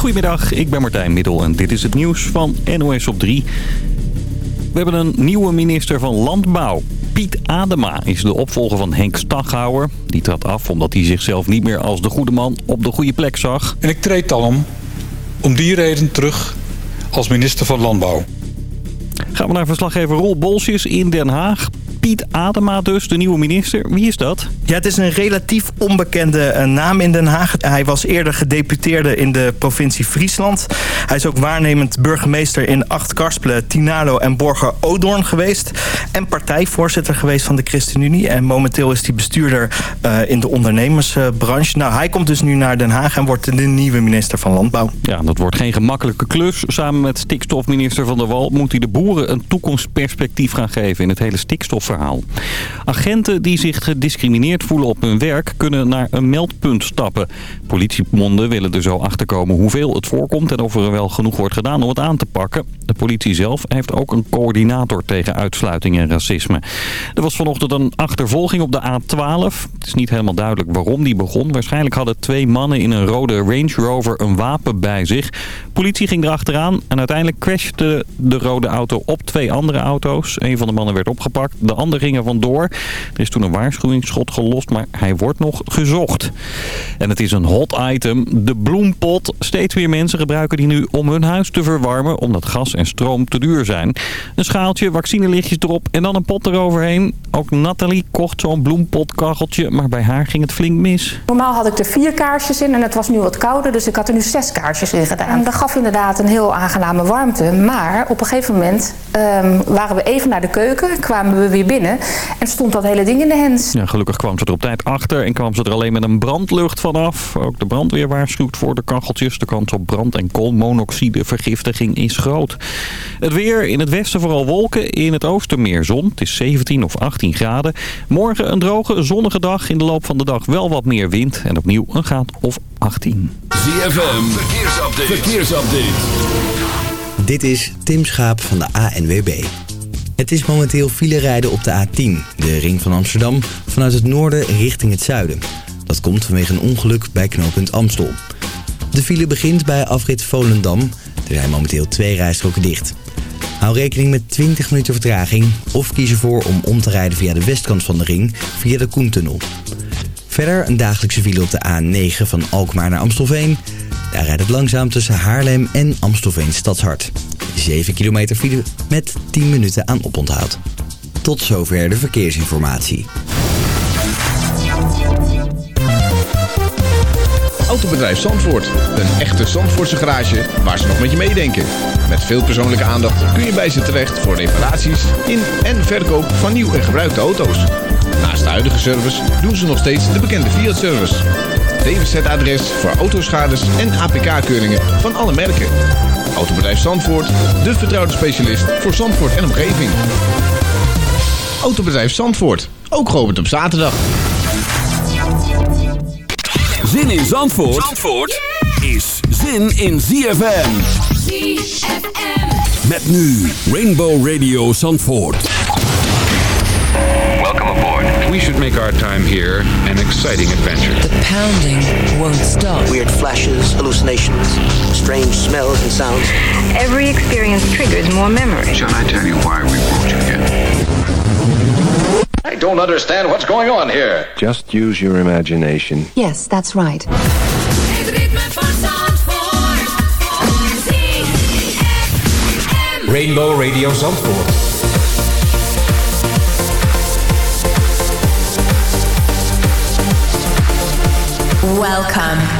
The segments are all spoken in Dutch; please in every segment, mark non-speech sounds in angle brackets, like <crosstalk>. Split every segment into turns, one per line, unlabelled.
Goedemiddag, ik ben Martijn Middel en dit is het nieuws van NOS op 3. We hebben een nieuwe minister van Landbouw. Piet Adema is de opvolger van Henk Staghouwer. Die trad af omdat hij zichzelf niet meer als de goede man op de goede plek zag.
En ik treed dan om, om die reden terug als minister van Landbouw.
Gaan we naar verslaggever Roel Bolsjes in Den Haag. Piet Adema dus, de nieuwe minister. Wie is dat?
Ja, het is een relatief onbekende eh, naam in Den Haag. Hij was eerder gedeputeerde in de provincie Friesland. Hij is ook waarnemend burgemeester in Acht-Karspelen, Tinalo en Borger Odoorn geweest. En partijvoorzitter geweest van de ChristenUnie. En momenteel is hij bestuurder uh, in de ondernemersbranche. Nou, hij komt dus nu naar Den Haag en wordt de nieuwe minister van Landbouw.
Ja, dat wordt geen gemakkelijke klus. Samen met stikstofminister Van der Wal moet hij de boeren een toekomstperspectief gaan geven in het hele stikstof verhaal. Agenten die zich gediscrimineerd voelen op hun werk kunnen naar een meldpunt stappen. Politiemonden willen er zo achterkomen hoeveel het voorkomt en of er wel genoeg wordt gedaan om het aan te pakken. De politie zelf heeft ook een coördinator tegen uitsluiting en racisme. Er was vanochtend een achtervolging op de A12. Het is niet helemaal duidelijk waarom die begon. Waarschijnlijk hadden twee mannen in een rode Range Rover een wapen bij zich. Politie ging erachteraan en uiteindelijk crashte de rode auto op twee andere auto's. Een van de mannen werd opgepakt, de ander ging er vandoor. Er is toen een waarschuwingsschot gelost, maar hij wordt nog gezocht. En het is een hot item, de bloempot. Steeds meer mensen gebruiken die nu om hun huis te verwarmen, omdat gas en stroom te duur zijn. Een schaaltje, vaccinelichtjes erop en dan een pot eroverheen. Ook Nathalie kocht zo'n bloempotkacheltje, maar bij haar ging het flink mis.
Normaal had ik er vier kaarsjes in en het was nu wat kouder, dus ik had er nu zes kaarsjes in gedaan. En dat gaf inderdaad een heel aangename warmte, maar op een gegeven moment um, waren we even naar de keuken, kwamen we weer binnen en stond dat hele ding in de hens.
Ja, gelukkig kwam ze er op tijd achter en kwam ze er alleen met een brandlucht vanaf. Ook de brandweer waarschuwt voor de kacheltjes. De kans op brand- en koolmonoxidevergiftiging is groot. Het weer in het westen vooral wolken, in het oosten meer zon. Het is 17 of 18 graden. Morgen een droge, zonnige dag. In de loop van de dag wel wat meer wind en opnieuw een graad of 18.
ZFM, verkeersupdate. verkeersupdate.
Dit is Tim Schaap van de ANWB. Het is momenteel file rijden op de A10, de ring van Amsterdam, vanuit het noorden richting het zuiden. Dat komt vanwege een ongeluk bij knooppunt Amstel. De file begint bij afrit Volendam. Er zijn momenteel twee rijstroken dicht. Hou rekening met 20 minuten vertraging of kies ervoor om om te rijden via de westkant van de ring via de Koentunnel. Verder een dagelijkse file op de A9 van Alkmaar naar Amstelveen. Daar rijdt het langzaam tussen Haarlem en Amstelveen Stadshart. 7 kilometer file met 10 minuten aan oponthoud. Tot zover de verkeersinformatie.
Autobedrijf Zandvoort. Een echte Zandvoortse garage waar ze nog met je meedenken. Met veel persoonlijke aandacht kun je bij ze terecht voor reparaties in en verkoop van nieuw en gebruikte auto's. Naast de huidige service doen ze nog steeds de bekende Fiat-service. DWZ-adres voor autoschades en APK-keuringen van alle merken. Autobedrijf Zandvoort, de vertrouwde specialist voor Zandvoort en omgeving. Autobedrijf Zandvoort, ook geopend op zaterdag.
Zin in Zandvoort, Zandvoort is zin in ZFM.
ZFM.
Met nu Rainbow Radio Zandvoort.
Welcome aboard. We should make our time here an exciting adventure.
The pounding won't stop.
Weird flashes, hallucinations, strange smells and sounds.
Every experience triggers more memory.
Shall I tell you why we brought you here?
I don't understand what's going on here.
Just use your imagination.
Yes, that's right.
Rainbow Radio Zandvoort.
Welcome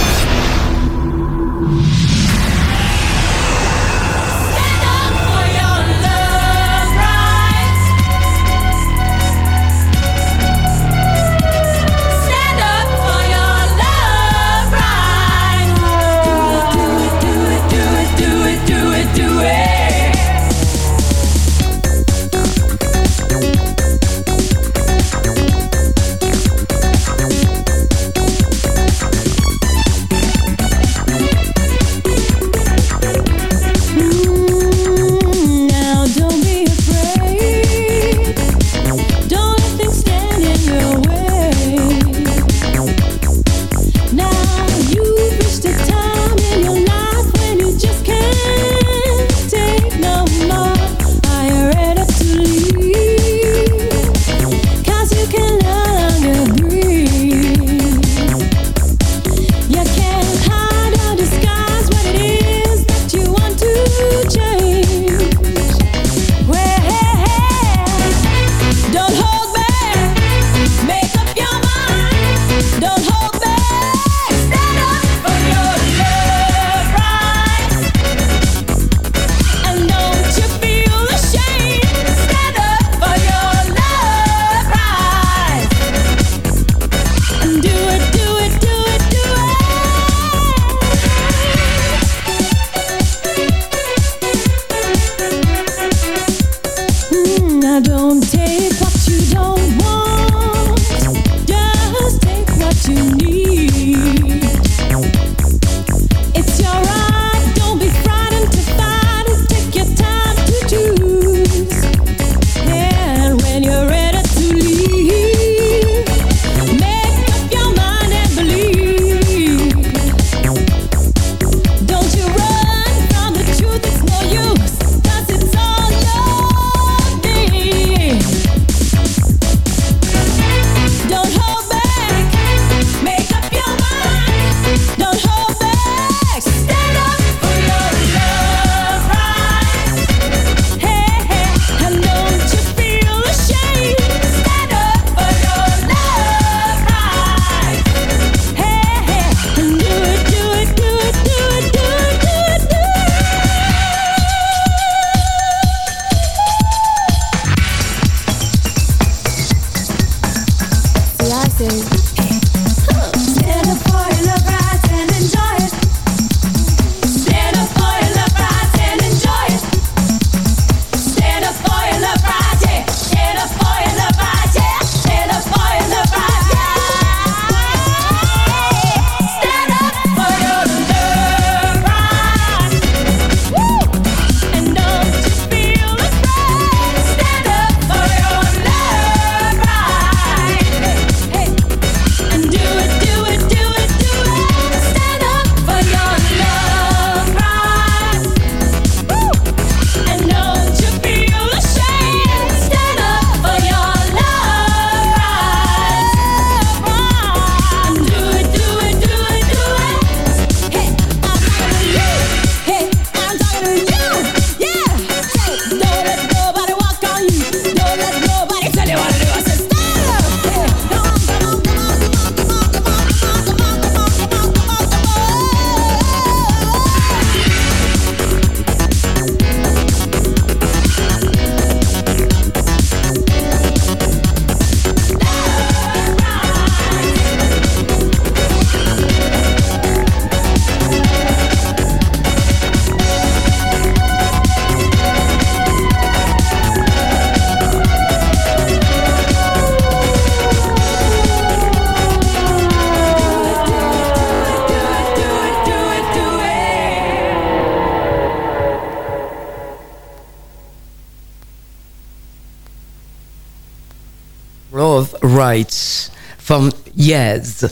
Yes.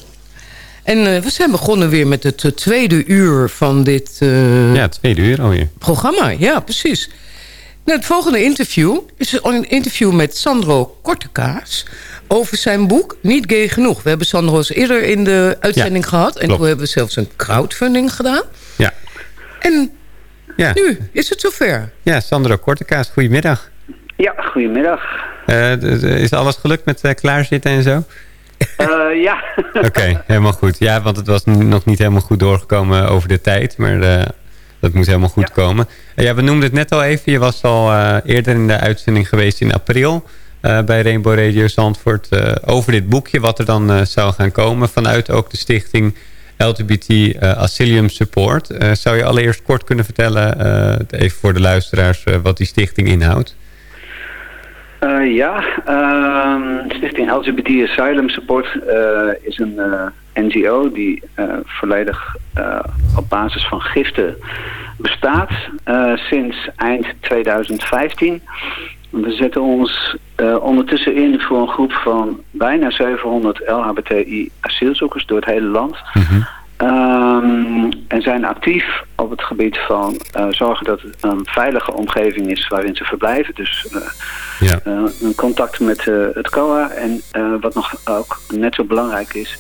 En eh, we zijn begonnen weer met het eh, tweede uur van dit... eh,
Ja, tweede uur alweer.
programma. Ja, precies. Nou, het volgende interview is een interview met Sandro Kortekaas... over zijn boek Niet Gay Genoeg. We hebben Sandro eens eerder in de uitzending
Ja,
gehad... en
klopt.
toen hebben we zelfs een crowdfunding gedaan.
Ja.
En
Ja.
nu is het zover.
Ja, Sandro Kortekaas, goedemiddag.
Ja, goedemiddag.
Eh, is alles gelukt met klaarzitten en zo?
Eh, ja. <laughs>
Oké, helemaal goed. Ja, want het was nog niet helemaal goed doorgekomen over de tijd. Maar eh, dat moet helemaal goed komen. Eh, ja, we noemden het net al even. Je was al eerder in de uitzending geweest in april... bij Rainbow Radio Zandvoort... over dit boekje wat er dan zou gaan komen... vanuit ook de stichting LGBT Asylum Support. Zou je allereerst kort kunnen vertellen... even voor de luisteraars... wat die stichting inhoudt?
Eh, ja, ehm, Stichting LGBT Asylum Support eh, is een eh, NGO die volledig op basis van giften bestaat sinds eind 2015. We zetten ons ondertussen in voor een groep van bijna 700 LHBTI asielzoekers door het hele land. Ehm, en zijn actief op het gebied van eh, zorgen dat het een veilige omgeving is waarin ze verblijven. Dus eh,
Ja.
eh, een contact met het COA. En wat nog ook net zo belangrijk is,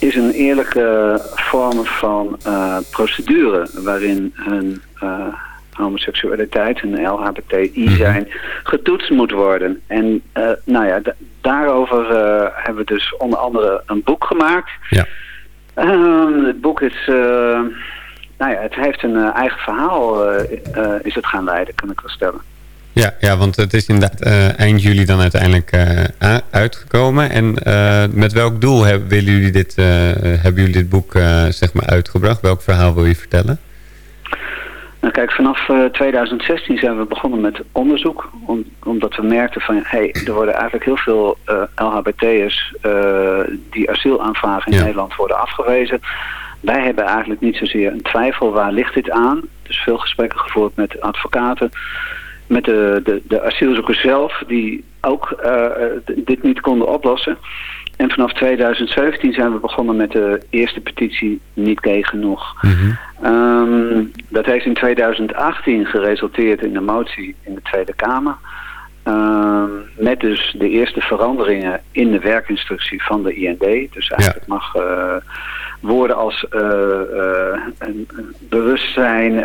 is een eerlijke vorm van procedure waarin hun homoseksualiteit, hun LHBTI zijn, getoetst moet worden. En nou ja, da- daarover hebben we dus onder andere een boek gemaakt.
Ja.
Ehm, het boek is, eh, nou ja, het heeft een eh, eigen verhaal, eh, is het gaan leiden, kan ik wel stellen.
Ja, ja, want het is inderdaad eind juli dan uiteindelijk uitgekomen. En met welk doel hebben, willen jullie dit, hebben jullie dit boek zeg maar uitgebracht? Welk verhaal wil je vertellen?
Nou kijk, vanaf eh, 2016 zijn we begonnen met onderzoek. Om, omdat we merkten van, hey, er worden eigenlijk heel veel eh, LHBT'ers eh, die asiel aanvragen in
Ja.
Nederland worden afgewezen. Wij hebben eigenlijk niet zozeer een twijfel, waar ligt dit aan? Dus veel gesprekken gevoerd met advocaten, met de, de, de asielzoekers zelf, die ook eh, eh, dit niet konden oplossen. En vanaf 2017 zijn we begonnen met de eerste petitie Niet Gay Genoeg. Ehm, dat heeft in 2018 geresulteerd in een motie in de Tweede Kamer. Ehm, met dus de eerste veranderingen in de werkinstructie van de IND. Dus eigenlijk mag eh, woorden als een bewustzijn,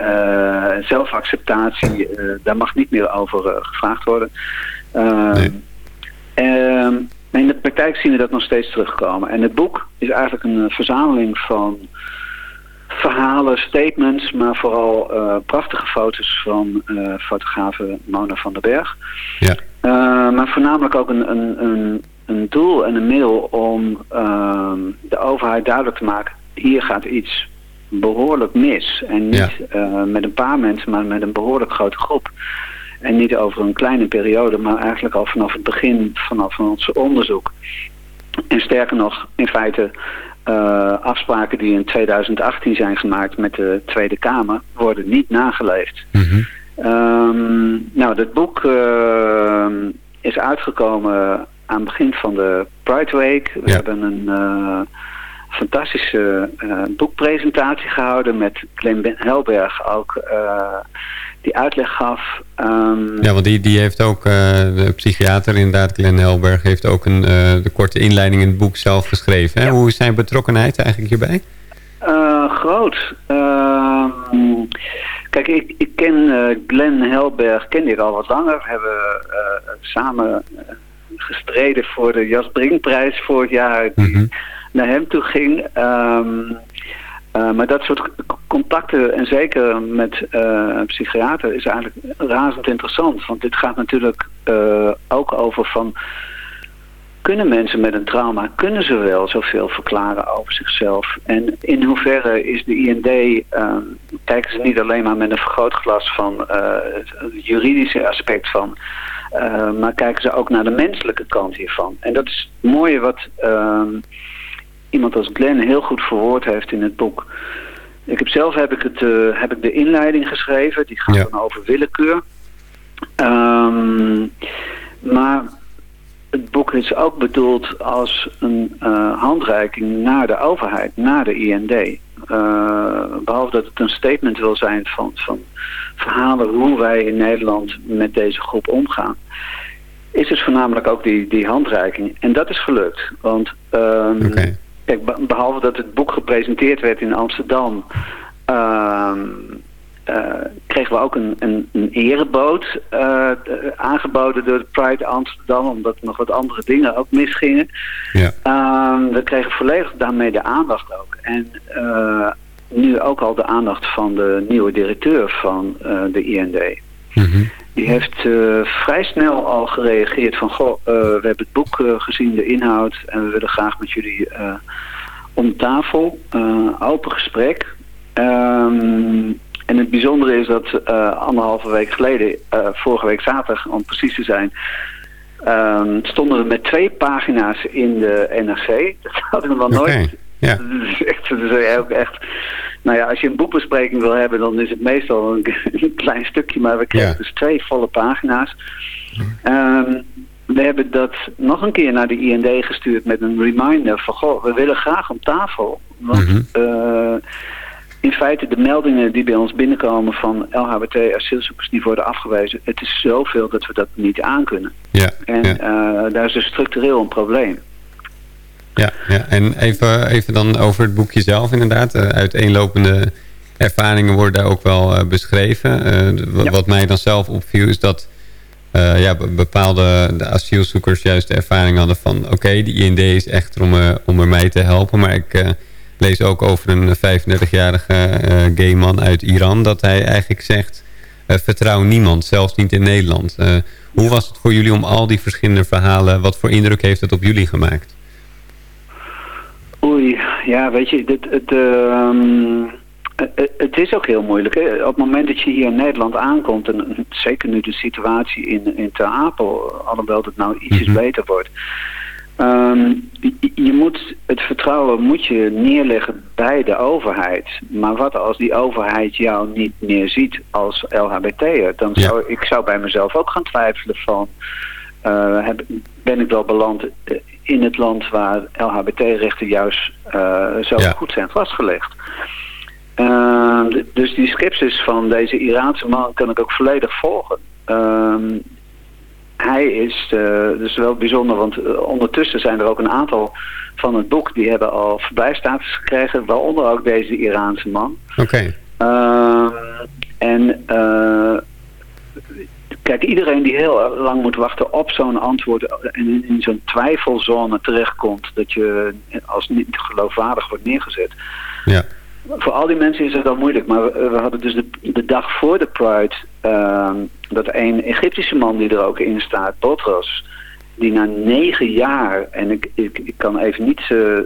zelfacceptatie, daar mag niet meer over gevraagd worden. Ehm, maar in de praktijk zien we dat nog steeds terugkomen. En het boek is eigenlijk een eh, verzameling van verhalen, statements, maar vooral eh, prachtige foto's van eh fotografe Mona van den Berg.
Ja.
Maar voornamelijk ook een, een, een, een doel en een middel om ehm, de overheid duidelijk te maken, hier gaat iets behoorlijk mis. En niet met een paar mensen, maar met een behoorlijk grote groep. En niet over een kleine periode, maar eigenlijk al vanaf het begin, vanaf ons onderzoek. En sterker nog, in feite eh, afspraken die in 2018 zijn gemaakt met de Tweede Kamer worden niet nageleefd. Ehm, nou, dit boek ehm, is uitgekomen aan het begin van de Pride Week. We hebben een eh, fantastische eh, boekpresentatie gehouden met Glenn Helberg ook eh, die uitleg gaf. Ehm,
Ja, want die, die heeft ook, eh, de psychiater inderdaad, Glenn Helberg, heeft ook een, eh, de korte inleiding in het boek zelf geschreven. Hè? Hoe is zijn betrokkenheid eigenlijk hierbij?
Eh, groot. Ehm, kijk, ik, ik ken Glenn Helberg, kende ik al wat langer. We hebben samen gestreden voor de Jas Brinkprijs vorig jaar die naar hem toe ging. Ehm, eh, maar dat soort contacten, en zeker met eh, psychiater, is eigenlijk razend interessant. Want dit gaat natuurlijk eh, ook over van kunnen mensen met een trauma, kunnen ze wel zoveel verklaren over zichzelf? En in hoeverre is de IND, eh, kijken ze niet alleen maar met een vergrootglas van het juridische aspect van, maar kijken ze ook naar de menselijke kant hiervan. En dat is het mooie wat ehm, iemand als Glenn heel goed verwoord heeft in het boek. Ik heb zelf heb ik, het, eh, heb ik de inleiding geschreven, die gaat dan over willekeur. Ehm, maar het boek is ook bedoeld als een uh, handreiking naar de overheid, naar de IND. Uh, behalve dat het een statement wil zijn van, van verhalen hoe wij in Nederland met deze groep omgaan. Is het voornamelijk ook die, die handreiking. En dat is gelukt. Want um, okay. Kijk, behalve dat het boek gepresenteerd werd in Amsterdam... Uh, uh, kregen we ook een, een, een ereboot uh, aangeboden door de Pride Amsterdam, omdat er nog wat andere dingen ook misgingen. Ja. Uh, we kregen volledig daarmee de aandacht ook. En uh, nu ook al de aandacht van de nieuwe directeur van de IND. Mm -hmm. Die heeft vrij snel al gereageerd van, goh, we hebben het boek gezien, de inhoud, en we willen graag met jullie om tafel, open gesprek. Um, en het bijzondere is dat anderhalve week geleden, vorige week zaterdag om precies te zijn, um, stonden we met twee pagina's in de NRC. <laughs> Dat hadden we nog nooit. Ja. <laughs> Dat is echt, dat is ook echt, nou ja, als je een boekbespreking wil hebben, dan is het meestal een, <laughs> een klein stukje, maar we kregen ja. dus twee volle pagina's. Um, we hebben dat nog een keer naar de IND gestuurd met een reminder van, goh, we willen graag om tafel. Want mm -hmm. uh, in feite de meldingen die bij ons binnenkomen van LHBT-asielzoekers die worden afgewezen, het is zoveel dat we dat niet aankunnen. Ja, en ja. Uh, daar is dus structureel een probleem.
Ja, ja. en even, even dan over het boekje zelf inderdaad. Uh, uiteenlopende ervaringen worden daar ook wel uh, beschreven. Ja. Wat mij dan zelf opviel is dat ja, bepaalde de asielzoekers juist de ervaring hadden van... oké, okay, die IND is echt om, om er mij te helpen, maar ik lees ook over een 35-jarige uh, gay man uit Iran... dat hij eigenlijk zegt, vertrouw niemand, zelfs niet in Nederland. Hoe was het voor jullie om al die verschillende verhalen... wat voor indruk heeft het op jullie gemaakt?
Oei, ja, weet je, het, het, um, het is ook heel moeilijk. Hè? Op het moment dat je hier in Nederland aankomt... en zeker nu de situatie in, in Ter Apel... alhoewel het nou ietsjes mm -hmm. beter wordt... Um, je moet het vertrouwen moet je neerleggen bij de overheid. Maar wat als die overheid jou niet meer ziet als LHBT'er? Dan zou ja. ik zou bij mezelf ook gaan twijfelen van... Uh, heb, ben ik wel beland in het land waar LHBT-rechten juist uh, zo ja. goed zijn vastgelegd? Uh, dus die sceptisch van deze Iraanse man kan ik ook volledig volgen. Um, hij is dus wel bijzonder, want uh, ondertussen zijn er ook een aantal van het boek die hebben al verblijfstatus gekregen, waaronder ook deze Iraanse man.
Oké. Okay.
Uh, en kijk, iedereen die heel lang moet wachten op zo'n antwoord en in, zo'n twijfelzone terechtkomt, dat je als niet geloofwaardig wordt neergezet.
Ja
voor al die mensen is het wel moeilijk. Maar we, we hadden dus de, de, dag voor de Pride... Uh, dat een Egyptische man die er ook in staat, Botros... die na negen jaar... en ik, ik, ik kan even niet uh,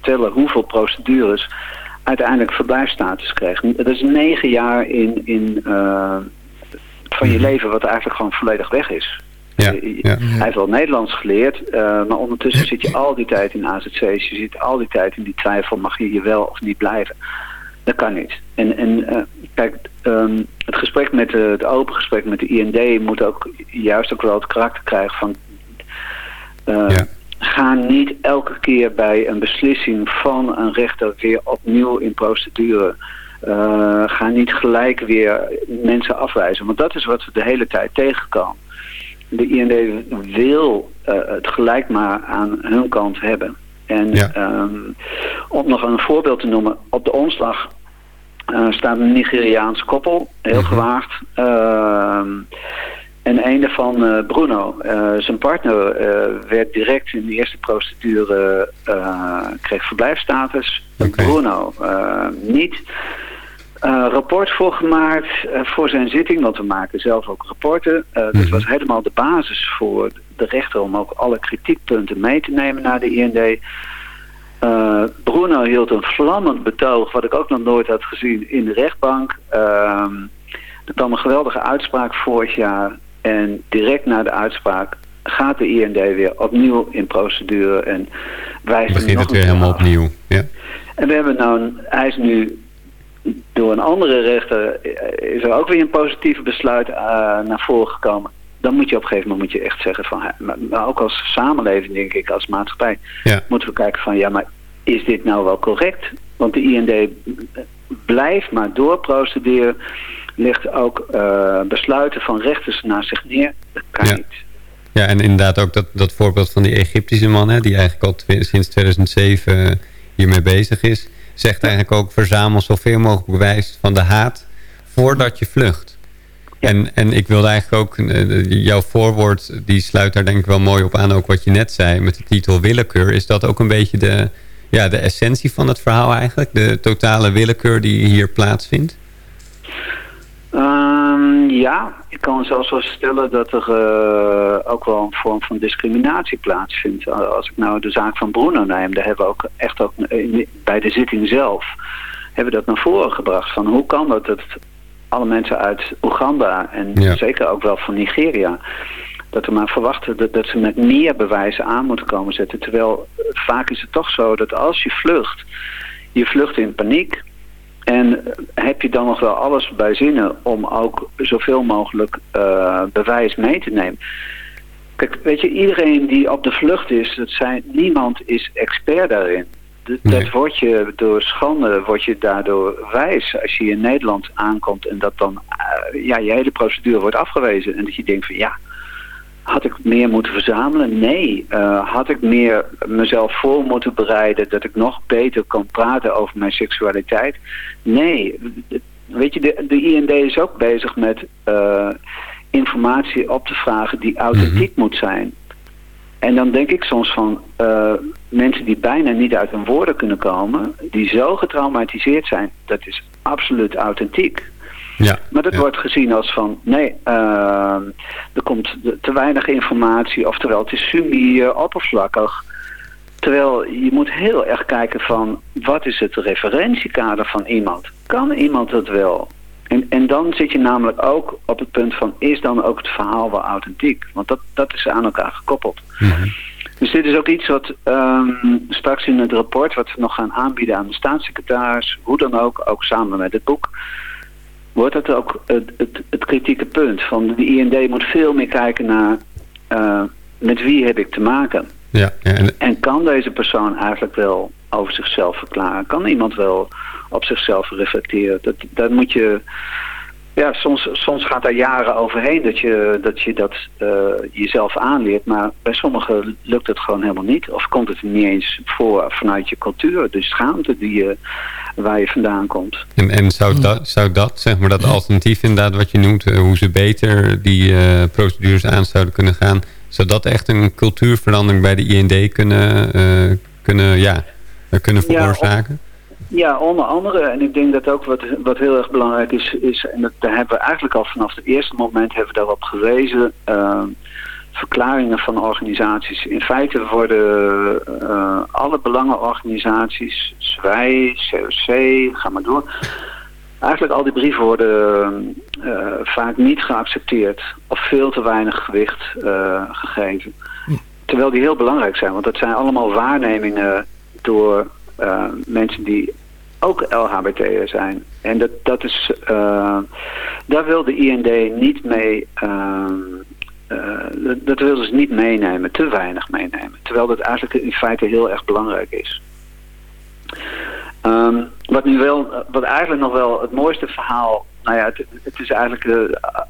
tellen hoeveel procedures... uiteindelijk verblijfstatus kreeg. Dat is negen jaar in, in, uh, van je leven wat eigenlijk gewoon volledig weg is.
Ja, ja.
Hij heeft wel Nederlands geleerd, uh, maar ondertussen zit je al die tijd in AZC's. Je zit al die tijd in die twijfel, mag je hier wel of niet blijven? Dat kan niet. En, en uh, kijk, um, het gesprek met de, het open gesprek met de IND moet ook juist ook wel het karakter krijgen van... Uh, ja. Ga niet elke keer bij een beslissing van een rechter weer opnieuw in procedure... Uh, ga niet gelijk weer mensen afwijzen. Want dat is wat we de hele tijd tegenkomen de IND wil uh, het gelijk maar aan hun kant hebben. En
ja.
um, om nog een voorbeeld te noemen, op de omslag uh, staat een Nigeriaans koppel, heel -hmm. gewaagd. Uh, en een daarvan, uh, Bruno, zijn partner, werd direct in de eerste procedure, kreeg verblijfstatus.
Okay.
Bruno niet. Uh, rapport voor gemaakt uh, voor zijn zitting, want we maken zelf ook rapporten. Uh, mm -hmm. Dat was helemaal de basis voor de rechter om ook alle kritiekpunten mee te nemen naar de IND. Bruno hield een vlammend betoog, wat ik ook nog nooit had gezien, in de rechtbank. Ehm, er kwam een geweldige uitspraak vorig jaar en direct na de uitspraak gaat de IND weer opnieuw in procedure en wijst
Begint het weer helemaal af. opnieuw, ja.
En we hebben nou, hij is nu door een andere rechter is er ook weer een positieve besluit uh, naar voren gekomen. dan moet je op een gegeven moment moet je echt zeggen van... Maar, maar ook als samenleving, denk ik, als maatschappij...
Ja.
moeten we kijken van, ja, maar is dit nou wel correct? Want de IND blijft maar doorprocederen. Legt ook uh, besluiten van rechters naar zich neer. Dat kan
Ja.
niet.
Ja, en inderdaad ook dat, dat voorbeeld van die Egyptische man... Hè, die eigenlijk al sinds 2007 hiermee bezig is... zegt eigenlijk ook verzamel zoveel mogelijk bewijs van de haat... voordat je vlucht. En, en ik wilde eigenlijk ook... eh, jouw voorwoord die sluit daar denk ik wel mooi op aan... ook wat je net zei met de titel willekeur. Is dat ook een beetje de, ja, de essentie van het verhaal eigenlijk? De totale willekeur die hier plaatsvindt?
Ehm, ja, ik kan zelfs wel stellen dat er eh, ook wel een vorm van discriminatie plaatsvindt. Als ik nou de zaak van Bruno neem, daar hebben we ook echt ook in- bij de zitting zelf hebben we dat naar voren gebracht. Van hoe kan dat dat alle mensen uit Oeganda en
Ja.
zeker ook wel van Nigeria, dat we maar verwachten dat, dat ze met meer bewijzen aan moeten komen zetten. Terwijl eh, vaak is het toch zo dat als je vlucht, je vlucht in paniek. En heb je dan nog wel alles bij zinnen om ook zoveel mogelijk eh, bewijs mee te nemen? Kijk, weet je, iedereen die op de vlucht is, dat zijn, niemand is expert daarin. Dat, dat wordt je door schande, word je daardoor wijs als je in Nederland aankomt en dat dan eh, ja, je hele procedure wordt afgewezen. En dat je denkt van ja, had ik meer moeten verzamelen? Nee. Eh, had ik meer mezelf voor moeten bereiden dat ik nog beter kan praten over mijn seksualiteit? Nee. Weet je, de, de IND is ook bezig met eh, informatie op te vragen die authentiek moet zijn. En dan denk ik soms van eh, mensen die bijna niet uit hun woorden kunnen komen, die zo getraumatiseerd zijn, dat is absoluut authentiek.
Ja.
Maar dat wordt gezien als van, nee, eh, er komt te weinig informatie, oftewel het is semi-oppervlakkig. Terwijl je moet heel erg kijken van, wat is het referentiekader van iemand? Kan iemand het wel? En, en dan zit je namelijk ook op het punt van, is dan ook het verhaal wel authentiek? Want dat, dat is aan elkaar gekoppeld. Dus dit is ook iets wat ehm, straks in het rapport, wat we nog gaan aanbieden aan de staatssecretaris, hoe dan ook, ook samen met het boek, wordt dat ook het, het, het kritieke punt. Van de IND moet veel meer kijken naar eh, met wie heb ik te maken.
Ja, en,
En kan deze persoon eigenlijk wel over zichzelf verklaren? Kan iemand wel op zichzelf reflecteren? Dat, dat moet je... Ja, soms, soms gaat daar jaren overheen dat je dat, je dat eh, jezelf aanleert. Maar bij sommigen lukt het gewoon helemaal niet. Of komt het niet eens voor vanuit je cultuur. De schaamte die je, waar je vandaan komt.
En, en zou, dat, zou dat, zeg maar, dat alternatief inderdaad wat je noemt... eh, hoe ze beter die eh, procedures aan zouden kunnen gaan... zou dat echt een cultuurverandering bij de IND kunnen, eh, kunnen, ja, kunnen veroorzaken?
Ja, onder andere. En ik denk dat ook wat, wat heel erg belangrijk is, is en dat, daar hebben we eigenlijk al vanaf het eerste moment hebben we daarop gewezen, uh, verklaringen van organisaties. In feite worden uh, alle belangenorganisaties, SWij, COC, ga maar door. Eigenlijk al die brieven worden uh, vaak niet geaccepteerd of veel te weinig gewicht gegeven. Terwijl die heel belangrijk zijn, want dat zijn allemaal waarnemingen door uh, mensen die ook LHBT'er zijn. En dat, dat is, daar wil de IND niet mee, uh, dat, dat wil ze niet meenemen, te weinig meenemen. Terwijl dat eigenlijk in feite heel erg belangrijk is. Um, wat nu wel, wat eigenlijk nog wel het mooiste verhaal nou ja, het, het, is eigenlijk uh,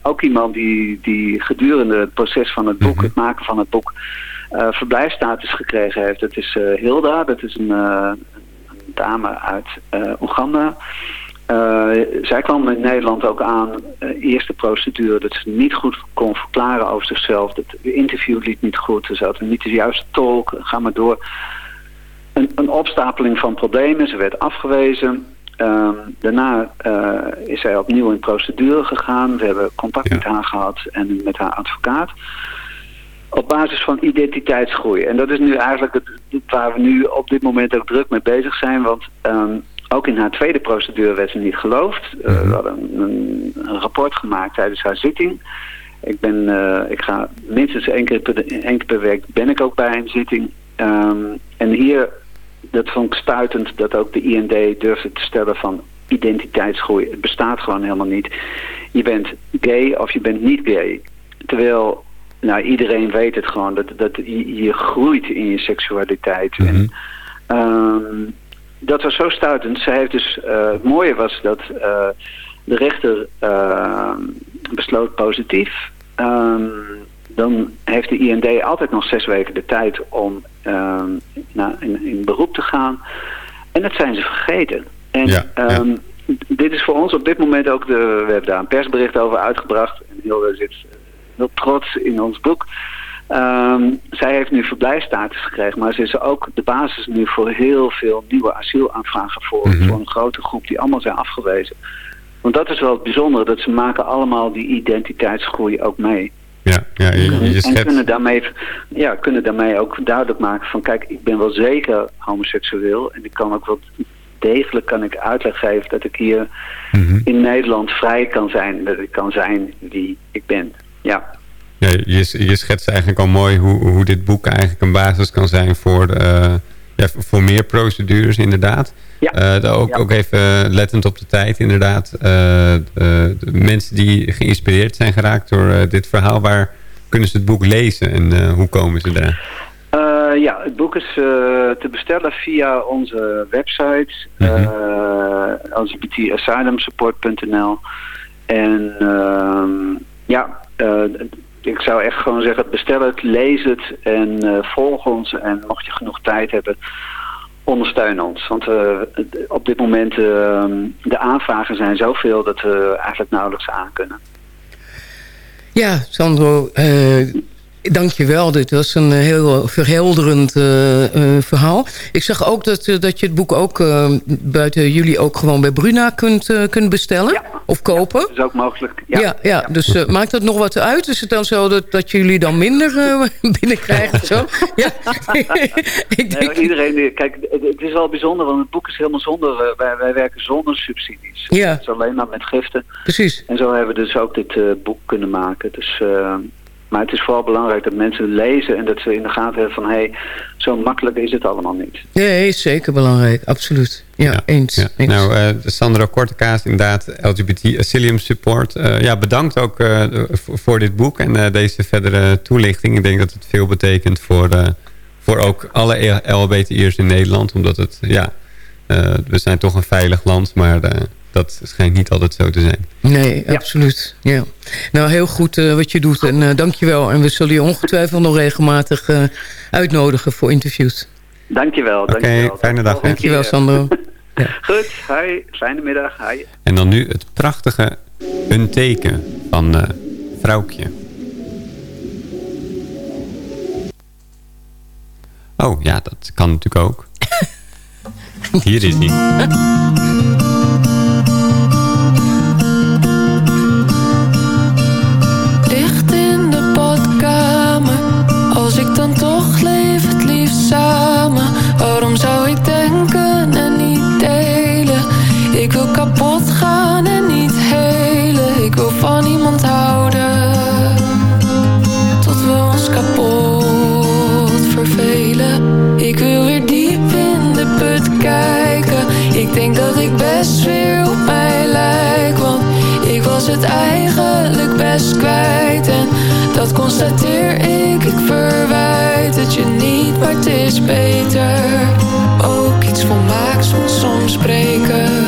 ook iemand die, die gedurende het proces van het boek, mm -hmm. het maken van het boek, uh, verblijfstatus gekregen heeft. Dat is uh, Hilda, dat is een, een dame uit Oeganda. zij kwam in Nederland ook aan, eerste procedure, dat ze niet goed kon verklaren over zichzelf. Dat, de interview liet niet goed, ze had niet de juiste tolk, ga maar door. Een, een opstapeling van problemen, ze werd afgewezen. Um, daarna uh, is zij opnieuw in procedure gegaan. We hebben contact ja. met haar gehad en met haar advocaat. Op basis van identiteitsgroei. En dat is nu eigenlijk het, waar we nu op dit moment ook druk mee bezig zijn. Want um, ook in haar tweede procedure werd ze niet geloofd. Uh, we hadden een, rapport gemaakt tijdens haar zitting. Ik, ben, uh, ik ga minstens één keer, per, één keer per week ben ik ook bij een zitting. Um, en hier dat vond ik stuitend dat ook de IND durfde te stellen van identiteitsgroei. Het bestaat gewoon helemaal niet. Je bent gay of je bent niet gay. Terwijl nou, iedereen weet het gewoon, dat, dat je, je groeit in je seksualiteit. En, ehm, dat was zo stuitend. Zij heeft dus, eh, het mooie was dat uh, de rechter uh, besloot positief. Ehm, dan heeft de IND altijd nog zes weken de tijd om ehm, nou, in, in, beroep te gaan. En dat zijn ze vergeten. En ja, ja. dit is voor ons op dit moment ook, de, we hebben daar een persbericht over uitgebracht. En heel zit heel trots in ons boek. Um, zij heeft nu verblijfstatus gekregen, maar ze is ook de basis nu voor heel veel nieuwe asielaanvragen voor,
Mhm.
voor een grote groep die allemaal zijn afgewezen. Want dat is wel het bijzondere, dat ze maken allemaal die identiteitsgroei ook mee.
Ja, ja je, je
En kunnen daarmee, ja, kunnen daarmee ook duidelijk maken van kijk, ik ben wel zeker homoseksueel en ik kan ook wel degelijk kan ik uitleg geven dat ik hier
Mhm.
in Nederland vrij kan zijn, dat ik kan zijn wie ik ben. Ja.
Ja, je, je schetst eigenlijk al mooi hoe, hoe dit boek eigenlijk een basis kan zijn voor, eh, ja, voor meer procedures inderdaad.
Ja.
Eh, ook,
Ja.
ook even lettend op de tijd inderdaad. Eh, de mensen die geïnspireerd zijn geraakt door eh, dit verhaal, waar kunnen ze het boek lezen en hoe komen ze daar?
Ja, het boek is te bestellen via onze website,
Mhm.
eh lgbtasylumsupport.nl. En ehm, ja, ik zou echt gewoon zeggen, bestel het, lees het en eh, volg ons. En mocht je genoeg tijd hebben, ondersteun ons. Want eh, op dit moment, uh, de aanvragen zijn zoveel dat we eigenlijk nauwelijks aan kunnen.
Ja, Sandro, uh, dank je wel. Dit was een heel verhelderend uh, uh, verhaal. Ik zag ook dat, dat je het boek ook buiten jullie ook gewoon bij Bruna kunt, kunt bestellen.
Ja.
Of kopen.
Ja, dat is ook mogelijk. Ja,
ja, ja. dus maakt dat nog wat uit? Is het dan zo dat, dat jullie dan minder <laughs> binnenkrijgen? zo? <laughs> ja. <laughs>
ik denk... iedereen, kijk, het is wel bijzonder, want het boek is helemaal zonder, wij, wij werken zonder subsidies.
Ja.
Het is alleen maar met giften.
Precies.
En zo hebben we dus ook dit boek kunnen maken. Dus... Maar het is vooral belangrijk dat mensen lezen en dat ze in de gaten hebben van... hé, hey, zo makkelijk is het allemaal niet.
Nee, zeker belangrijk. Absoluut. Ja, ja eens,
ja.
eens,
Nou, uh, Sandro Kortekaas, inderdaad, LGBT Asylum Support. Uh, ja, bedankt ook uh, voor dit boek en deze verdere toelichting. Ik denk dat het veel betekent voor, voor ook alle LHBTI'ers in Nederland. Omdat het, ja, we zijn toch een veilig land, maar dat schijnt niet altijd zo te zijn.
Nee, ja. absoluut. Ja. Nou, heel goed uh, wat je doet en uh, dank je wel. En we zullen je ongetwijfeld nog regelmatig uh, uitnodigen voor interviews.
Dankjewel.
Oké, okay, fijne dag.
Dankjewel, Sandro. <laughs>
ja. Goed, hi. Fijne middag. Hi.
En dan nu het prachtige Een Teken van uh, Vrouwtje. Oh, ja, dat kan natuurlijk ook. <laughs> Hier is hij. <laughs>
kapot gaan en niet helen. Ik wil van iemand houden. Tot we ons kapot vervelen. Ik wil weer diep in de put kijken. Ik denk dat ik best weer op mij lijk. Want ik was het eigenlijk best kwijt. En dat constateer ik, ik verwijt het je niet, maar het is beter. Ook iets volmaaks moet soms spreken.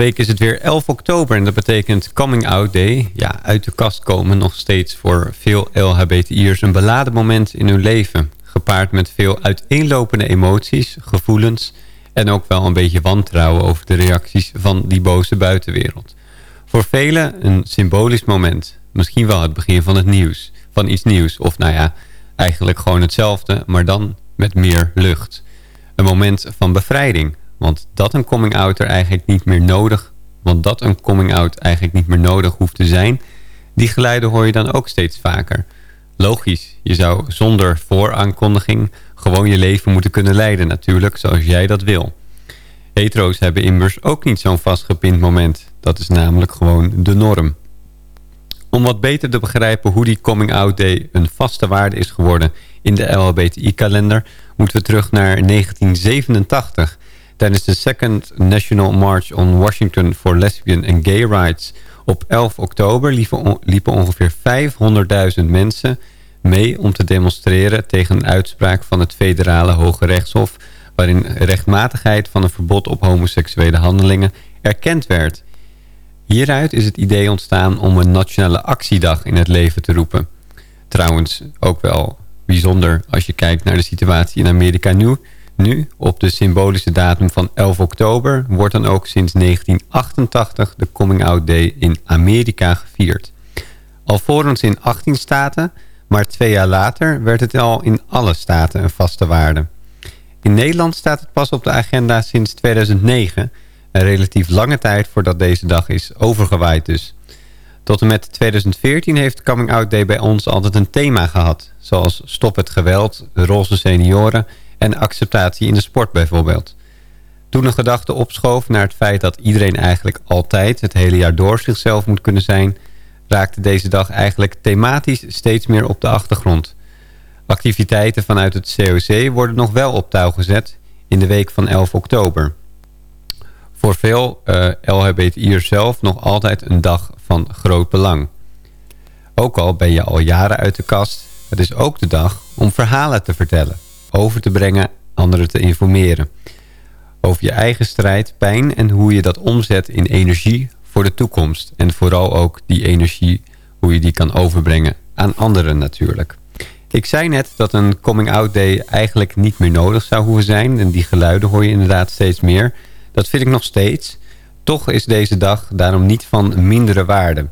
week is het weer 11 oktober en dat betekent Coming Out Day. Ja, uit de kast komen nog steeds voor veel LHBTI'ers een beladen moment in hun leven. Gepaard met veel uiteenlopende emoties, gevoelens en ook wel een beetje wantrouwen over de reacties van die boze buitenwereld. Voor velen een symbolisch moment. Misschien wel het begin van het nieuws. Van iets nieuws. Of nou ja, eigenlijk gewoon hetzelfde, maar dan met meer lucht. Een moment van bevrijding. Want dat een coming-out er eigenlijk niet meer nodig... want dat een coming-out eigenlijk niet meer nodig hoeft te zijn... die geluiden hoor je dan ook steeds vaker. Logisch, je zou zonder vooraankondiging... gewoon je leven moeten kunnen leiden natuurlijk, zoals jij dat wil. Hetero's hebben immers ook niet zo'n vastgepind moment. Dat is namelijk gewoon de norm. Om wat beter te begrijpen hoe die Coming Out Day een vaste waarde is geworden in de LHBTI-kalender, moeten we terug naar 1987. Tijdens de Second National March on Washington for Lesbian and Gay Rights op 11 oktober liepen ongeveer 500.000 mensen mee om te demonstreren tegen een uitspraak van het federale Hoge Rechtshof... waarin rechtmatigheid van een verbod op homoseksuele handelingen erkend werd. Hieruit is het idee ontstaan om een nationale actiedag in het leven te roepen. Trouwens ook wel bijzonder als je kijkt naar de situatie in Amerika nu. Nu, op de symbolische datum van 11 oktober... wordt dan ook sinds 1988 de Coming Out Day in Amerika gevierd. Alvorens in 18 staten maar twee jaar later werd het al in alle staten een vaste waarde. In Nederland staat het pas op de agenda sinds 2009. Een relatief lange tijd voordat deze dag is overgewaaid dus. Tot en met 2014 heeft Coming Out Day bij ons altijd een thema gehad. Zoals stop het geweld, roze senioren en acceptatie in de sport bijvoorbeeld. Toen een gedachte opschoof naar het feit dat iedereen eigenlijk altijd het hele jaar door zichzelf moet kunnen zijn raakte deze dag eigenlijk thematisch steeds meer op de achtergrond. Activiteiten vanuit het COC worden nog wel op touw gezet in de week van 11 oktober. Voor veel uh, eh, LHBTI'ers zelf nog altijd een dag van groot belang. Ook al ben je al jaren uit de kast, het is ook de dag om verhalen te vertellen, over te brengen, anderen te informeren. Over je eigen strijd, pijn en hoe je dat omzet in energie voor de toekomst. En vooral ook die energie, hoe je die kan overbrengen aan anderen natuurlijk. Ik zei net dat een coming-out day eigenlijk niet meer nodig zou hoeven zijn. En die geluiden hoor je inderdaad steeds meer. Dat vind ik nog steeds. Toch is deze dag daarom niet van mindere waarde.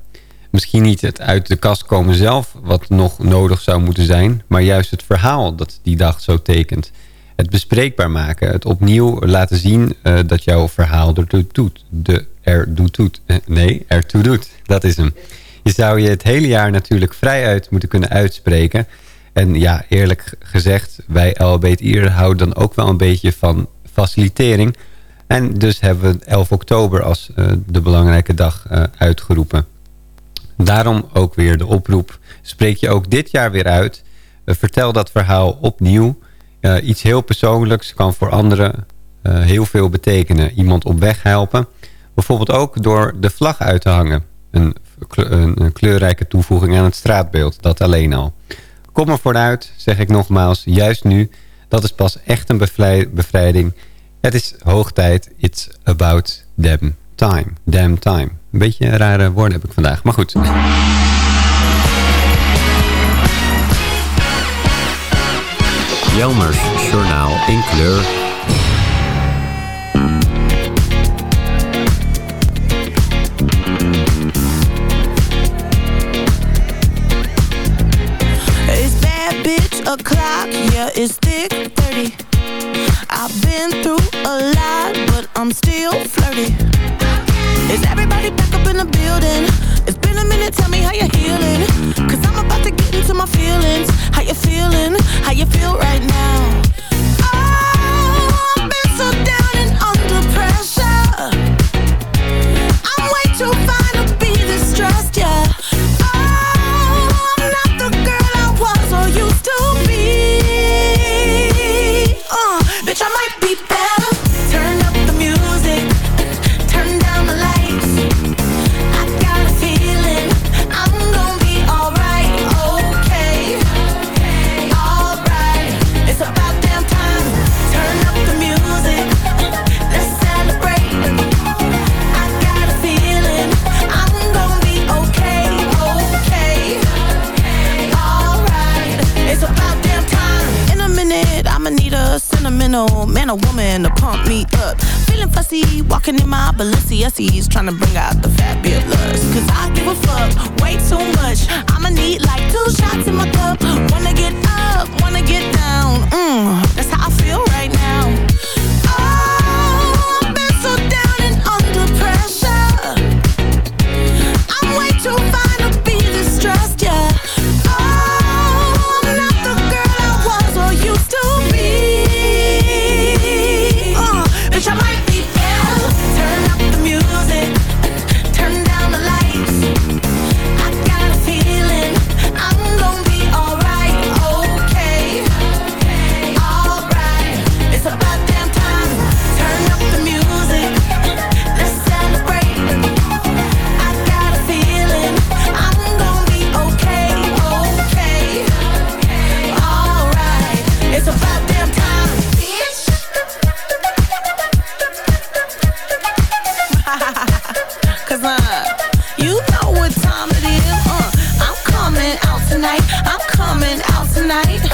Misschien niet het uit de kast komen zelf wat nog nodig zou moeten zijn... maar juist het verhaal dat die dag zo tekent. Het bespreekbaar maken, het opnieuw laten zien uh, dat jouw verhaal ertoe doet. De er doet. Eh, nee, ertoe doet. Dat is hem. Je zou je het hele jaar natuurlijk vrijuit moeten kunnen uitspreken. En ja, eerlijk gezegd, wij LBTI'er houden dan ook wel een beetje van facilitering. En dus hebben we 11 oktober als uh, de belangrijke dag uitgeroepen. Daarom ook weer de oproep. Spreek je ook dit jaar weer uit. Uh, vertel dat verhaal opnieuw. iets heel persoonlijks kan voor anderen heel veel betekenen. Iemand op weg helpen. Bijvoorbeeld ook door de vlag uit te hangen. Een, een, kleurrijke toevoeging aan het straatbeeld. Dat alleen al. Kom er vooruit, zeg ik nogmaals, juist nu. Dat is pas echt een bevrijding. Het is hoog tijd. It's about damn time. Damn time. Een beetje rare woorden heb ik vandaag. Maar goed. Jelmers Journaal in kleur. o'clock, yeah, it's thick I'm still flirty Is everybody back up in the building? It's been a minute, tell me how you're healing Cause I'm about to get into my feelings How you feeling? How you feel right now? good time it is. Uh, I'm coming out tonight. I'm
coming out tonight.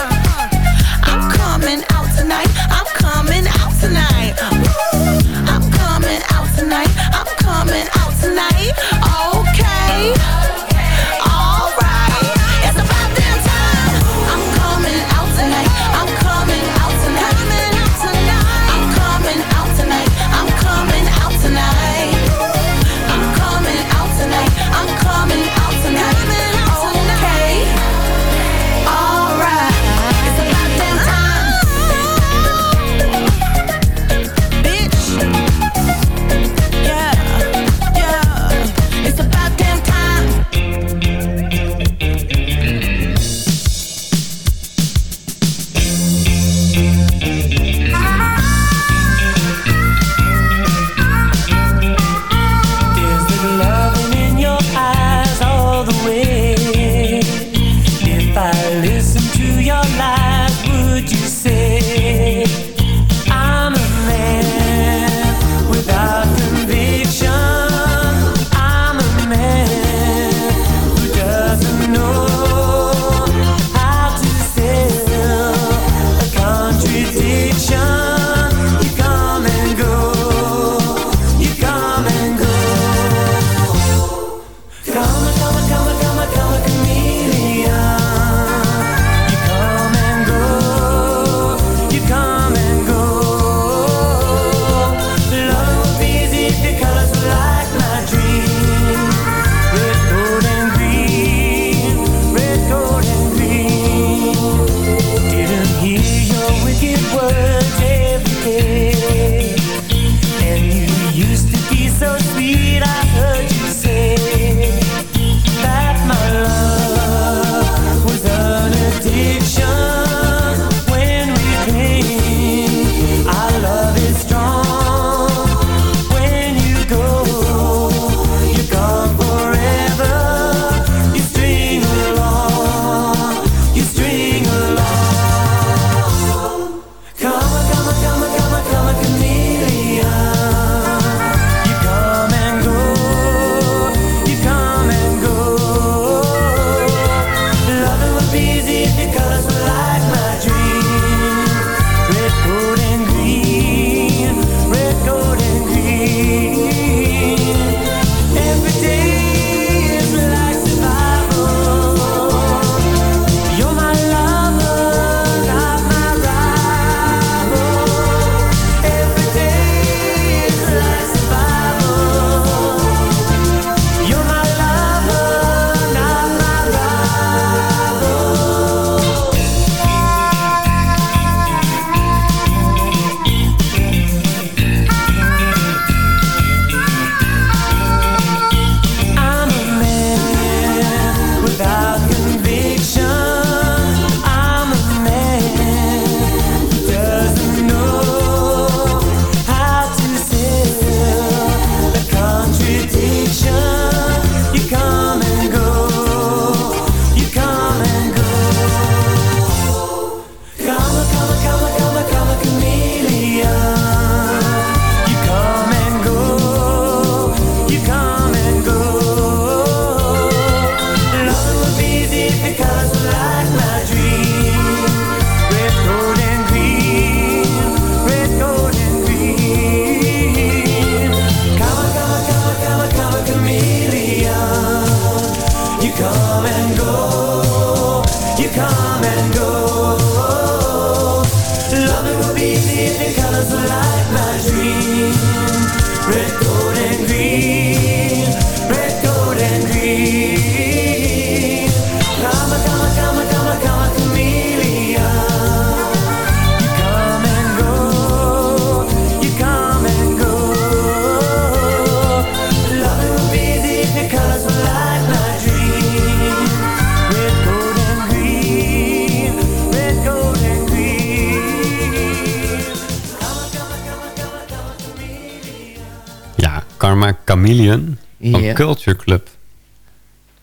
van Culture Club.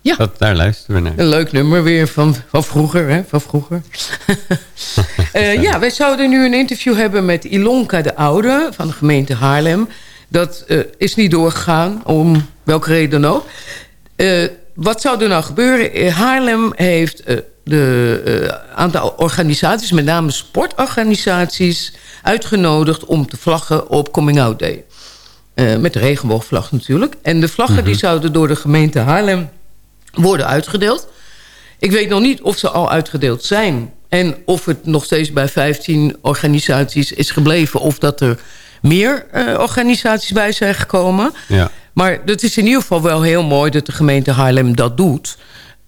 Ja.
Dat, daar luisteren we naar.
Een leuk nummer weer van, van vroeger. Hè? Van vroeger. <laughs> Eh, ja, wij zouden nu een interview hebben met Ilonka de Oude van de gemeente Haarlem. Dat eh, is niet doorgegaan, om welke reden dan ook. Eh, wat zou er nou gebeuren? Haarlem heeft de aantal organisaties, met name sportorganisaties... uitgenodigd om te vlaggen op Coming Out Day. Eh, met de regenboogvlag natuurlijk. En de vlaggen die mhm. zouden door de gemeente Haarlem worden uitgedeeld. Ik weet nog niet of ze al uitgedeeld zijn. En of het nog steeds bij 15 organisaties is gebleven. Of dat er meer eh, organisaties bij zijn gekomen.
Ja.
Maar het is in ieder geval wel heel mooi dat de gemeente Haarlem dat doet.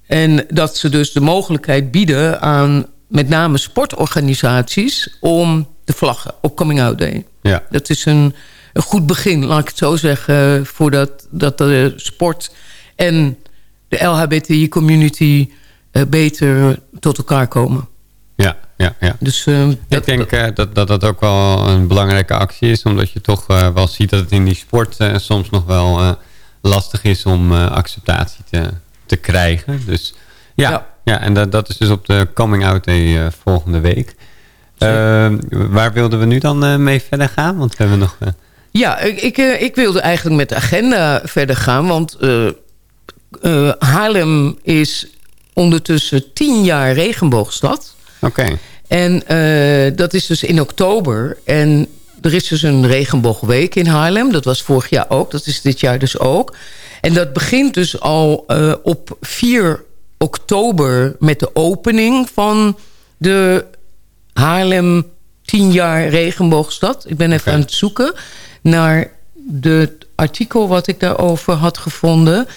En dat ze dus de mogelijkheid bieden aan met name sportorganisaties... om de vlaggen op Coming Out Day.
Ja.
Dat is een een goed begin, laat ik het zo zeggen... voordat dat de sport en de LHBTI-community eh, beter tot elkaar komen.
Ja,
ja, ja.
Dus, eh,
ik denk eh, dat, dat dat ook wel een belangrijke actie is. Omdat je toch wel ziet dat het in die sport soms nog wel lastig is om acceptatie te, te krijgen. Dus ja, ja. en dat, dat is dus op de Coming Out Day volgende week. Ehm, waar wilden we nu dan mee verder gaan? Want we hebben nog...
Ja, ik, ik, ik, wilde eigenlijk met de agenda verder gaan. Want Haarlem is ondertussen tien jaar regenboogstad.
Oké.
En uh, dat is dus in oktober. En er is dus een regenboogweek in Haarlem. Dat was vorig jaar ook. Dat is dit jaar dus ook. En dat begint dus al uh, op 4 oktober met de opening van de Haarlem 10 jaar regenboogstad. Ik ben even okay. aan het zoeken naar de artikel wat ik daarover had gevonden.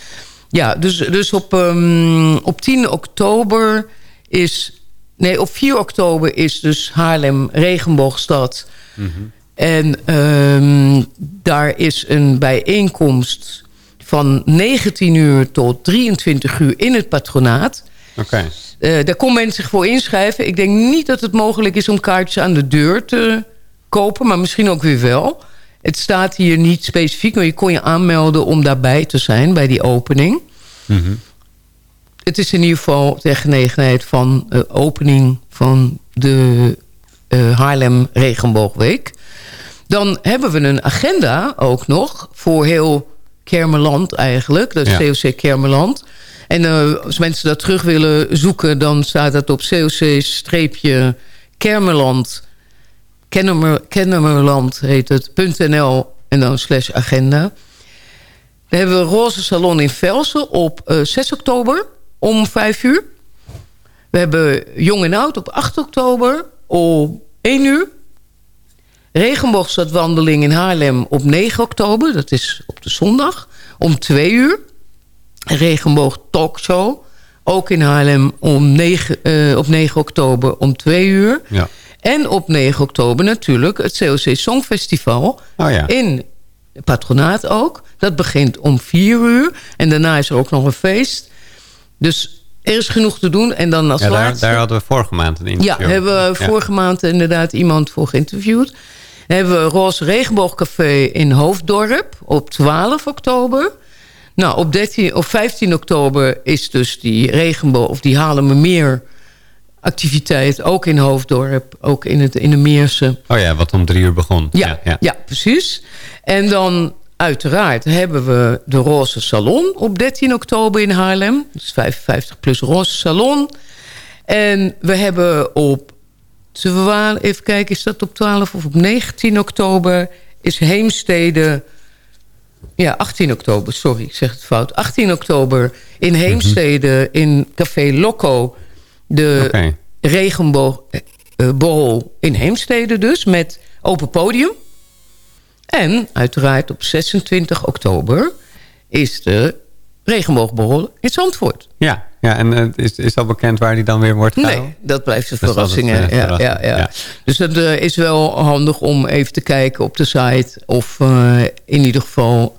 Ja, dus, dus op, um, op 10 oktober is... Nee, op 4 oktober is dus Haarlem regenboogstad. Mm -hmm. En um, daar is een bijeenkomst van 19 uur tot 23 uur in het patronaat.
Oké. Okay.
Uh, daar kon men zich voor inschrijven. Ik denk niet dat het mogelijk is om kaartjes aan de deur te kopen, maar misschien ook weer wel. Het staat hier niet specifiek, maar je kon je aanmelden om daarbij te zijn bij die opening.
Mm -hmm.
Het is in ieder geval ter genegenheid van de uh, opening van de uh, Haarlem Regenboogweek. Dan hebben we een agenda ook nog voor heel Kermeland eigenlijk. Dat is ja. COC Kermeland. En uh, als mensen dat terug willen zoeken... dan staat dat op coc-kermeland... Kennemerland heet het, .nl en dan slash agenda. We hebben roze salon in Velsen op uh, 6 oktober om 5 uur. We hebben Jong en Oud op 8 oktober om 1 uur. Regenboogstadwandeling in Haarlem op 9 oktober. Dat is op de zondag. Om 2 uur. Regenboog Talkshow. Ook in Haarlem om 9, uh, op 9 oktober om 2 uur.
Ja.
En op 9 oktober natuurlijk het COC Songfestival.
Oh ja.
In patronaat ook. Dat begint om 4 uur. En daarna is er ook nog een feest. Dus er is genoeg te doen. En dan als
ja, daar,
laatste...
daar hadden we vorige maand een interview.
Ja, hebben we vorige ja. maand inderdaad iemand voor geïnterviewd. Dan hebben we Roze Regenboogcafé in Hoofddorp op 12 oktober. Nou, op, 13, op 15 oktober is dus die regenboog of die Haarlemmermeer activiteit ook in Hoofddorp, ook in, het, in de Meerse.
Oh ja, wat om drie uur begon.
Ja,
ja, ja.
ja precies. En dan uiteraard hebben we de Roze Salon op 13 oktober in Haarlem. Dus 55 plus Roze Salon. En we hebben op, even kijken, is dat op 12 of op 19 oktober... is Heemstede... Ja, 18 oktober, sorry, ik zeg het fout. 18 oktober in Heemstede, mm -hmm. in Café Loco... de
okay.
in Heemstede dus, met open podium... En uiteraard op 26 oktober is de regenboogborrel in Zandvoort.
Ja, ja en uh, is, is al bekend waar die dan weer wordt gehouden?
Nee, dat blijft een verrassing. Ja, ja, ja, ja, Dus het uh, is wel handig om even te kijken op de site... of uh, in ieder geval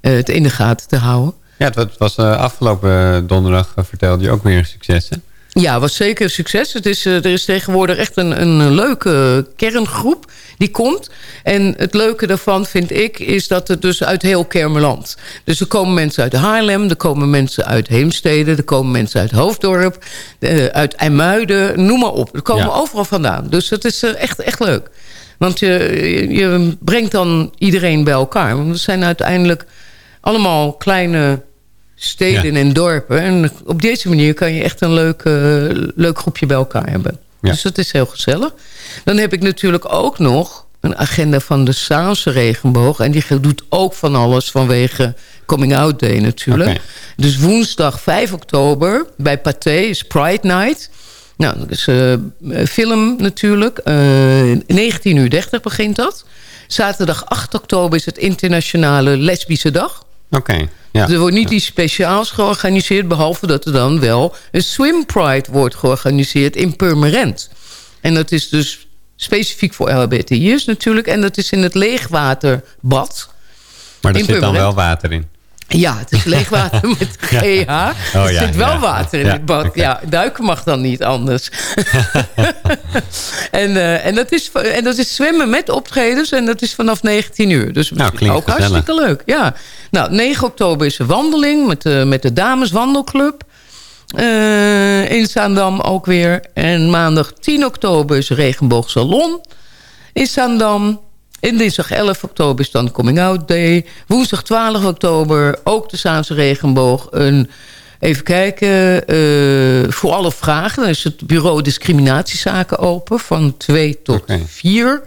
het in de gaten te houden.
Ja, het was afgelopen donderdag vertelde je ook weer een succes, hè?
Ja, was zeker een succes. Het is, er is tegenwoordig echt een, een leuke kerngroep die komt. En het leuke daarvan vind ik is dat het dus uit heel Kermeland. Dus er komen mensen uit Haarlem, er komen mensen uit Heemstede... er komen mensen uit Hoofddorp, uh, uit IJmuiden, noem maar op. Er komen ja. overal vandaan. Dus het is uh, echt, echt leuk. Want je, je brengt dan iedereen bij elkaar. Want we zijn uiteindelijk allemaal kleine steden ja. en dorpen. En op deze manier kan je echt een leuk, uh, leuk groepje bij elkaar hebben. Ja. Dus dat is heel gezellig. Dan heb ik natuurlijk ook nog een agenda van de Saanse regenboog. En die doet ook van alles vanwege Coming Out Day natuurlijk. Okay. Dus woensdag 5 oktober bij Pathé is Pride Night. Nou, dat is uh, film natuurlijk. Uh, 19.30 uur begint dat. Zaterdag 8 oktober is het internationale lesbische dag.
Oké. Okay.
Ja. Er wordt niet iets speciaals georganiseerd... behalve dat er dan wel een Swim Pride wordt georganiseerd in Purmerend. En dat is dus specifiek voor LHBTI'ers natuurlijk. En dat is in het leegwaterbad.
Maar er zit dan wel water in?
Ja, het is leegwater <laughs> met GH. er
Oh,
zit wel
ja.
water in het bad. Ja, duiken mag dan niet anders. <laughs> en, eh, en, dat is, en dat is zwemmen met optredens. En dat is vanaf 19 uur. Dus
klinkt
ook hartstikke leuk. Ja. Nou, 9 oktober is een wandeling met de, met de Dameswandelclub. Eh, in Zaandam ook weer. En maandag 10 oktober is Regenboogsalon in Zaandam. En dinsdag 11 oktober is dan Coming Out Day. Woensdag 12 oktober ook de Zaanse Regenboog. Een, even kijken, eh, voor alle vragen. Dan is het bureau discriminatiezaken open van 2 tot 4.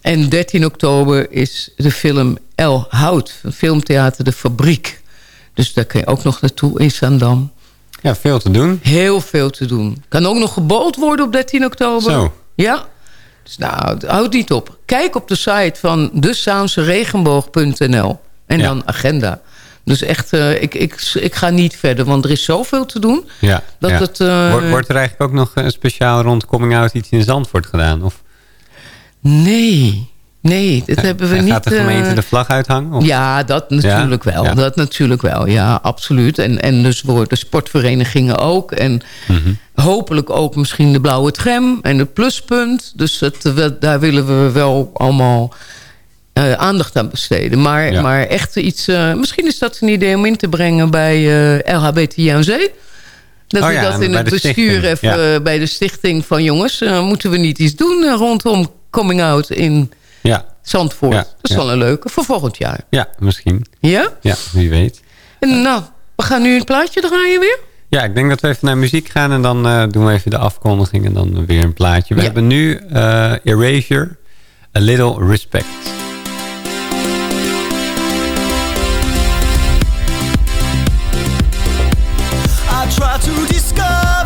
En 13 oktober is de film El Hout. Van filmtheater De Fabriek. Dus daar kun je ook nog naartoe in Zaandam.
Ja, veel te doen.
Heel veel te doen. Kan ook nog gebold worden op 13 oktober.
Zo.
Ja. Dus nou, houd niet op. Kijk op de site van desaamseregenboog.nl. En
Ja.
dan agenda. Dus echt, eh, ik, ik, ik ga niet verder, want er is zoveel te doen.
Ja,
Dat
ja.
het, eh,
wordt, wordt er eigenlijk ook nog een speciaal rond Coming Out iets in Zandvoort gedaan? Of
Nee, nee, dat hebben we
en
niet...
gaat de gemeente
eh,
de vlag uithangen? Of?
Ja, dat natuurlijk wel.
Ja.
Dat natuurlijk wel, ja, absoluut. En, en dus worden sportverenigingen ook. En
Mhm.
hopelijk ook misschien de blauwe tram en het pluspunt. Dus het, we- daar willen we wel allemaal eh, aandacht aan besteden. Maar,
Ja.
maar echt iets... eh, misschien is dat een idee om in te brengen bij eh LHBTJNZ. Dat
Oh
we dat in het
de
bestuur even eh, bij de stichting van jongens... eh, moeten we niet iets doen eh, rondom coming out in
Ja,
Zandvoort.
Ja,
dat is
ja.
wel een leuke voor volgend jaar.
ja, misschien.
Ja?
Ja, wie weet.
En nou, we gaan nu een plaatje draaien weer.
Ja, ik denk dat we even naar muziek gaan en dan eh, doen we even de afkondiging en dan weer een plaatje. We
Ja.
hebben nu eh, Erasure, A Little Respect.
I try to discover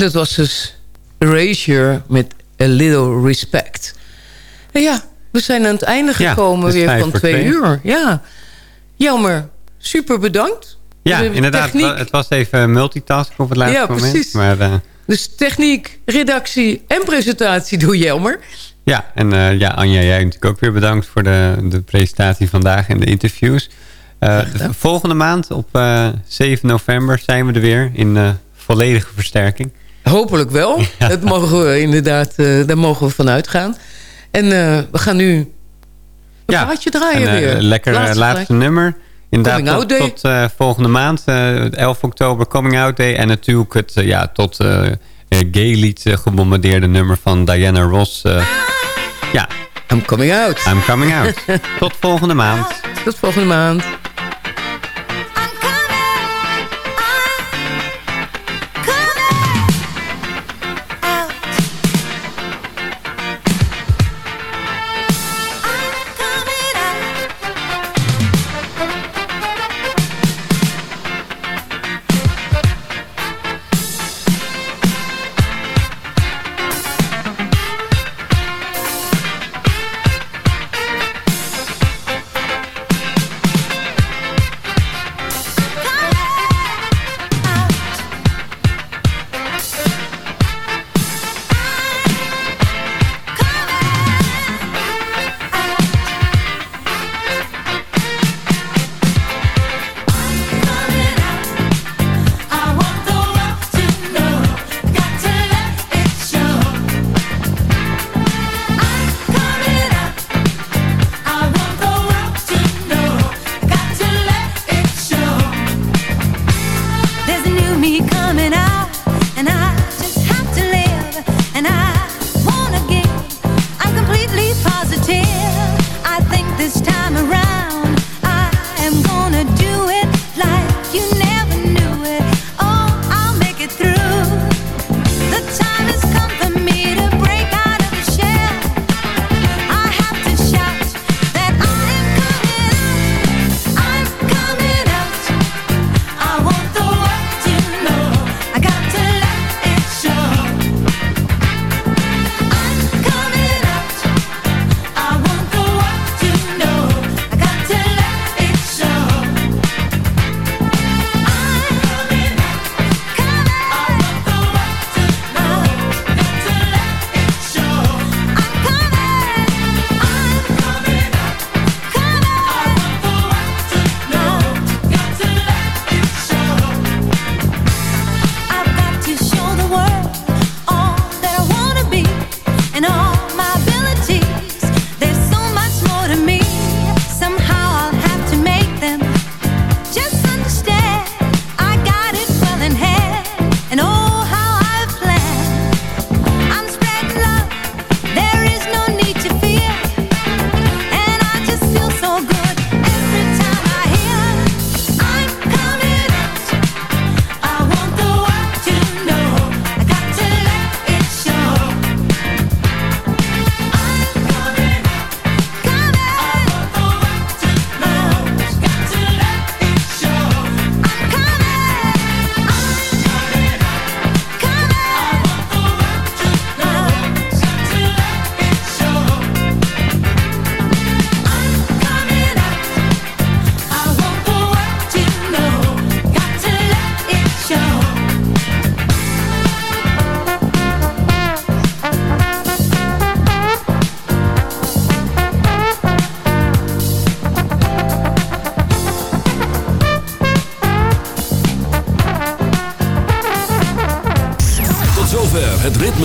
dat was dus Erasure met A Little Respect. En ja, we zijn aan het einde gekomen weer van twee
twee.
uur. Ja, jammer. Super bedankt.
Ja,
De
inderdaad.
techniek.
Het was even multitasken op het laatste
Ja,
moment.
precies.
Maar eh,
Dus techniek, redactie en presentatie doe Jelmer.
ja, en eh, ja, Anja, jij natuurlijk ook weer bedankt voor de, de presentatie vandaag en de interviews. Eh, de volgende maand op eh, 7 november zijn we er weer in volledige versterking.
Hopelijk wel. <laughs> Dat mogen we inderdaad, eh, daar mogen we van uitgaan. En eh, we gaan nu een
Ja,
plaatje draaien
en, eh,
weer.
Lekker laatste, nummer. Inderdaad,
Coming Out
tot,
Day.
tot volgende maand, eh, 11 oktober, Coming Out Day. En natuurlijk het ja, tot gay lied eh, gebombardeerde nummer van Diana Ross. ja.
I'm coming out.
I'm coming out. <laughs> tot volgende maand.
Tot volgende maand.